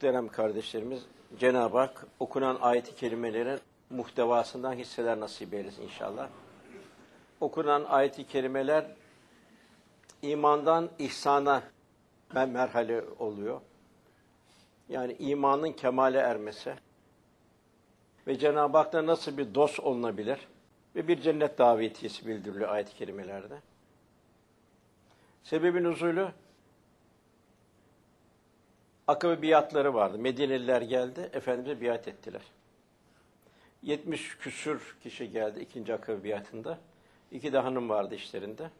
Muhterem kardeşlerimiz, Cenab-ı Hak okunan ayet-i kerimelerin muhtevasından hisseler nasip eylesin inşallah. Okunan ayet-i kerimeler imandan ihsana me- merhale oluyor. Yani imanın kemale ermesi ve Cenab-ı Hak'la nasıl bir dost olunabilir ve bir cennet davetiyesi bildiriliyor ayet-i kerimelerde. Sebebin nuzulü Akabe biatları vardı. Medineliler geldi, Efendimiz'e biat ettiler. 70 küsür kişi geldi ikinci Akabe biatında. İki de hanım vardı işlerinde.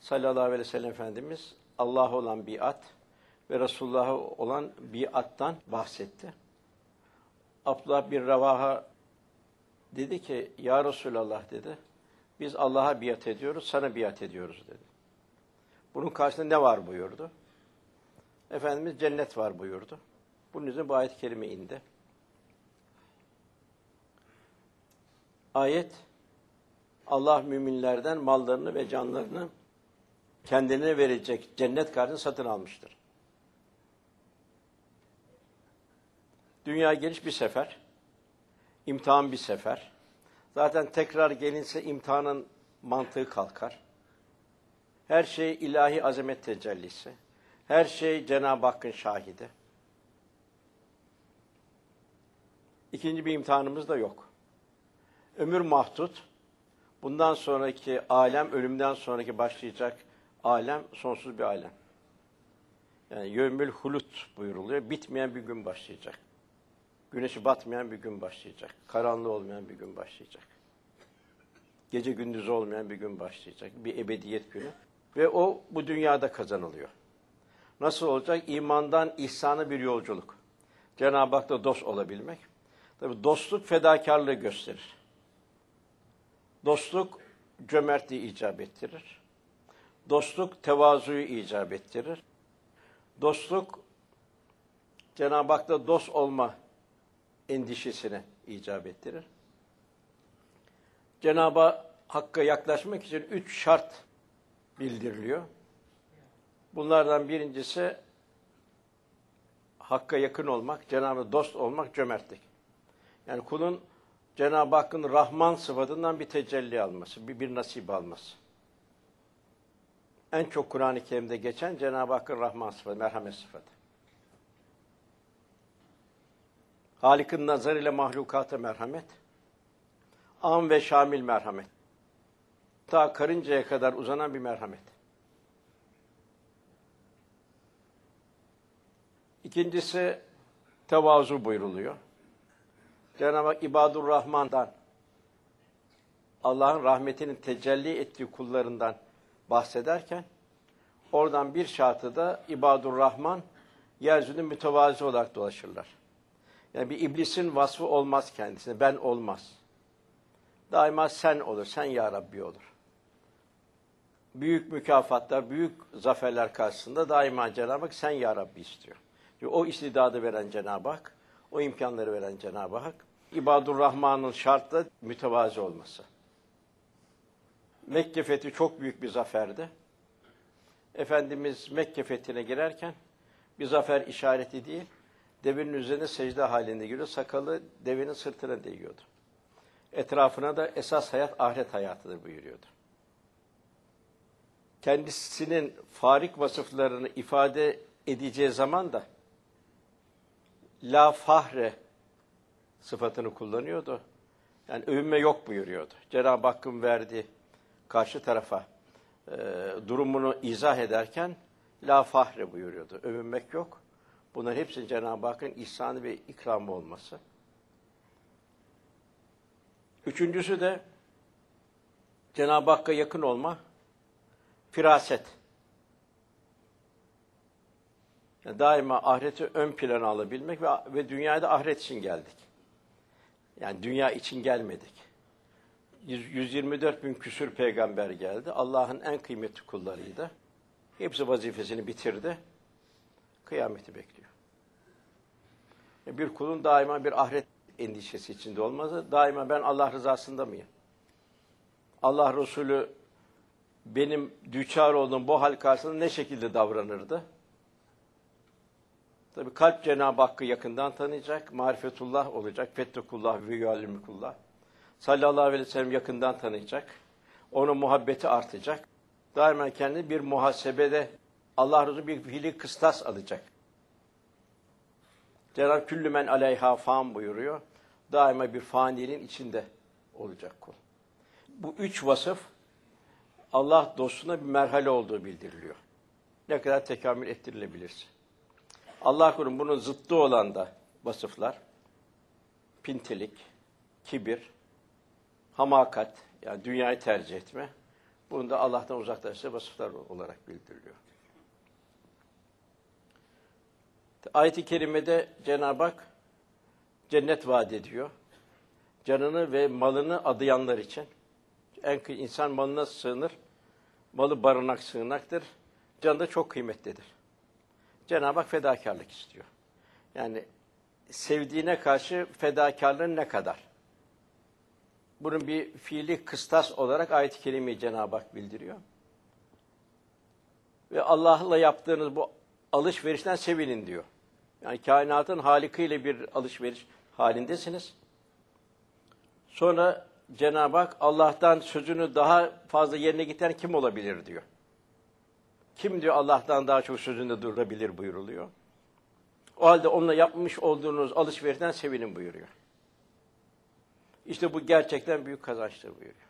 Sallallahu aleyhi ve sellem Efendimiz Allah'a olan biat ve Resulullah'a olan biattan bahsetti. Abdullah bin Ravaha dedi ki, Ya Resulallah dedi, biz Allah'a biat ediyoruz, sana biat ediyoruz dedi. Bunun karşısında ne var buyurdu. Efendimiz cennet var buyurdu. Bunun üzerine bu ayet-i kerime indi. Ayet, Allah müminlerden mallarını ve canlarını kendine verecek cennet karşısında satın almıştır. Dünya geliş bir sefer, imtihan bir sefer. Zaten tekrar gelinse imtihanın mantığı kalkar. Her şey ilahi azamet tecellisi. Her şey Cenab-ı Hakk'ın şahidi. İkinci bir imtihanımız da yok. Ömür mahdut. Bundan sonraki alem, ölümden sonraki başlayacak alem, sonsuz bir alem. Yani yömül hulut buyuruluyor. Bitmeyen bir gün başlayacak. Güneşi batmayan bir gün başlayacak. Karanlığı olmayan bir gün başlayacak. Gece gündüz olmayan bir gün başlayacak. Bir ebediyet günü. Ve o bu dünyada kazanılıyor. Nasıl olacak? İmandan ihsana bir yolculuk. Cenab-ı Hak'la dost olabilmek. Tabi dostluk fedakarlığı gösterir. Dostluk cömertliği icap ettirir. Dostluk tevazuyu icap ettirir. Dostluk Cenab-ı Hak'la dost olma endişesine icap ettirir. Cenab-ı Hakk'a yaklaşmak için üç şart bildiriliyor. Bunlardan birincisi Hakk'a yakın olmak, Cenab-ı dost olmak, cömertlik. Yani kulun Cenab-ı Hakk'ın Rahman sıfatından bir tecelli alması, bir, bir nasip alması. En çok Kur'an-ı Kerim'de geçen Cenab-ı Hakk'ın Rahman sıfatı, merhamet sıfatı. Halik'in nazarıyla mahlukata merhamet. Am ve şamil merhamet. Ta karıncaya kadar uzanan bir merhamet. İkincisi tevazu buyruluyor. Cenab-ı Hak İbadur Rahman'dan Allah'ın rahmetinin tecelli ettiği kullarından bahsederken oradan bir şartı da İbadur Rahman yeryüzünde mütevazi olarak dolaşırlar. Yani bir iblisin vasfı olmaz kendisine. Ben olmaz. Daima sen olur. Sen ya Rabbi olur. Büyük mükafatlar, büyük zaferler karşısında daima Cenab-ı Hak sen ya Rabbi istiyor. O istidadı veren Cenab-ı Hak, o imkanları veren Cenab-ı Hak, İbadur Rahman'ın şartla mütevazi olması. Mekke fethi çok büyük bir zaferdi. Efendimiz Mekke fethine girerken bir zafer işareti değil, devenin üzerine secde halinde giriyor. Sakalı devenin sırtına değiyordu. Etrafına da esas hayat ahiret hayatıdır buyuruyordu. Kendisinin farik vasıflarını ifade edeceği zaman da la fahre sıfatını kullanıyordu. Yani övünme yok buyuruyordu. Cenab-ı Hakk'ın verdiği karşı tarafa e, durumunu izah ederken la fahre buyuruyordu. Övünmek yok. Bunların hepsi Cenab-ı Hakk'ın ihsanı ve ikramı olması. Üçüncüsü de Cenab-ı Hakk'a yakın olma, firaset. Daima ahireti ön plana alabilmek ve, ve dünyaya da ahiret için geldik. Yani dünya için gelmedik. 124 bin küsür peygamber geldi. Allah'ın en kıymetli kullarıydı. Hepsi vazifesini bitirdi. Kıyameti bekliyor. Bir kulun daima bir ahiret endişesi içinde olması, daima ben Allah rızasında mıyım? Allah Resulü benim düçar olduğum bu hal karşısında ne şekilde davranırdı? Tabi kalp Cenab-ı Hakk'ı yakından tanıyacak, marifetullah olacak, fettekullah ve yuallimukullah. Sallallahu aleyhi ve sellem yakından tanıyacak, onun muhabbeti artacak. Daima kendini bir muhasebede Allah razı bir fiili kıstas alacak. Cenab-ı Küllü men aleyha fan buyuruyor. Daima bir faniliğin içinde olacak kul. Bu üç vasıf Allah dostuna bir merhale olduğu bildiriliyor. Ne kadar tekamül ettirilebilirse. Allah korusun bunun zıttı olan da vasıflar, pintilik, kibir, hamakat, yani dünyayı tercih etme, bunu da Allah'tan uzaklaştığı vasıflar olarak bildiriliyor. Ayet-i Kerime'de Cenab-ı Hak cennet vaat ediyor. Canını ve malını adayanlar için. En insan malına sığınır. Malı barınak sığınaktır. Canı da çok kıymetlidir. Cenab-ı Hak fedakarlık istiyor. Yani sevdiğine karşı fedakarlığın ne kadar? Bunun bir fiili kıstas olarak ayet-i kerimeyi Cenab-ı Hak bildiriyor. Ve Allah'la yaptığınız bu alışverişten sevinin diyor. Yani kainatın halikıyla bir alışveriş halindesiniz. Sonra Cenab-ı Hak Allah'tan sözünü daha fazla yerine getiren kim olabilir diyor. Kim diyor Allah'tan daha çok sözünde durabilir buyuruluyor. O halde onunla yapmış olduğunuz alışverişten sevinin buyuruyor. İşte bu gerçekten büyük kazançtır buyuruyor.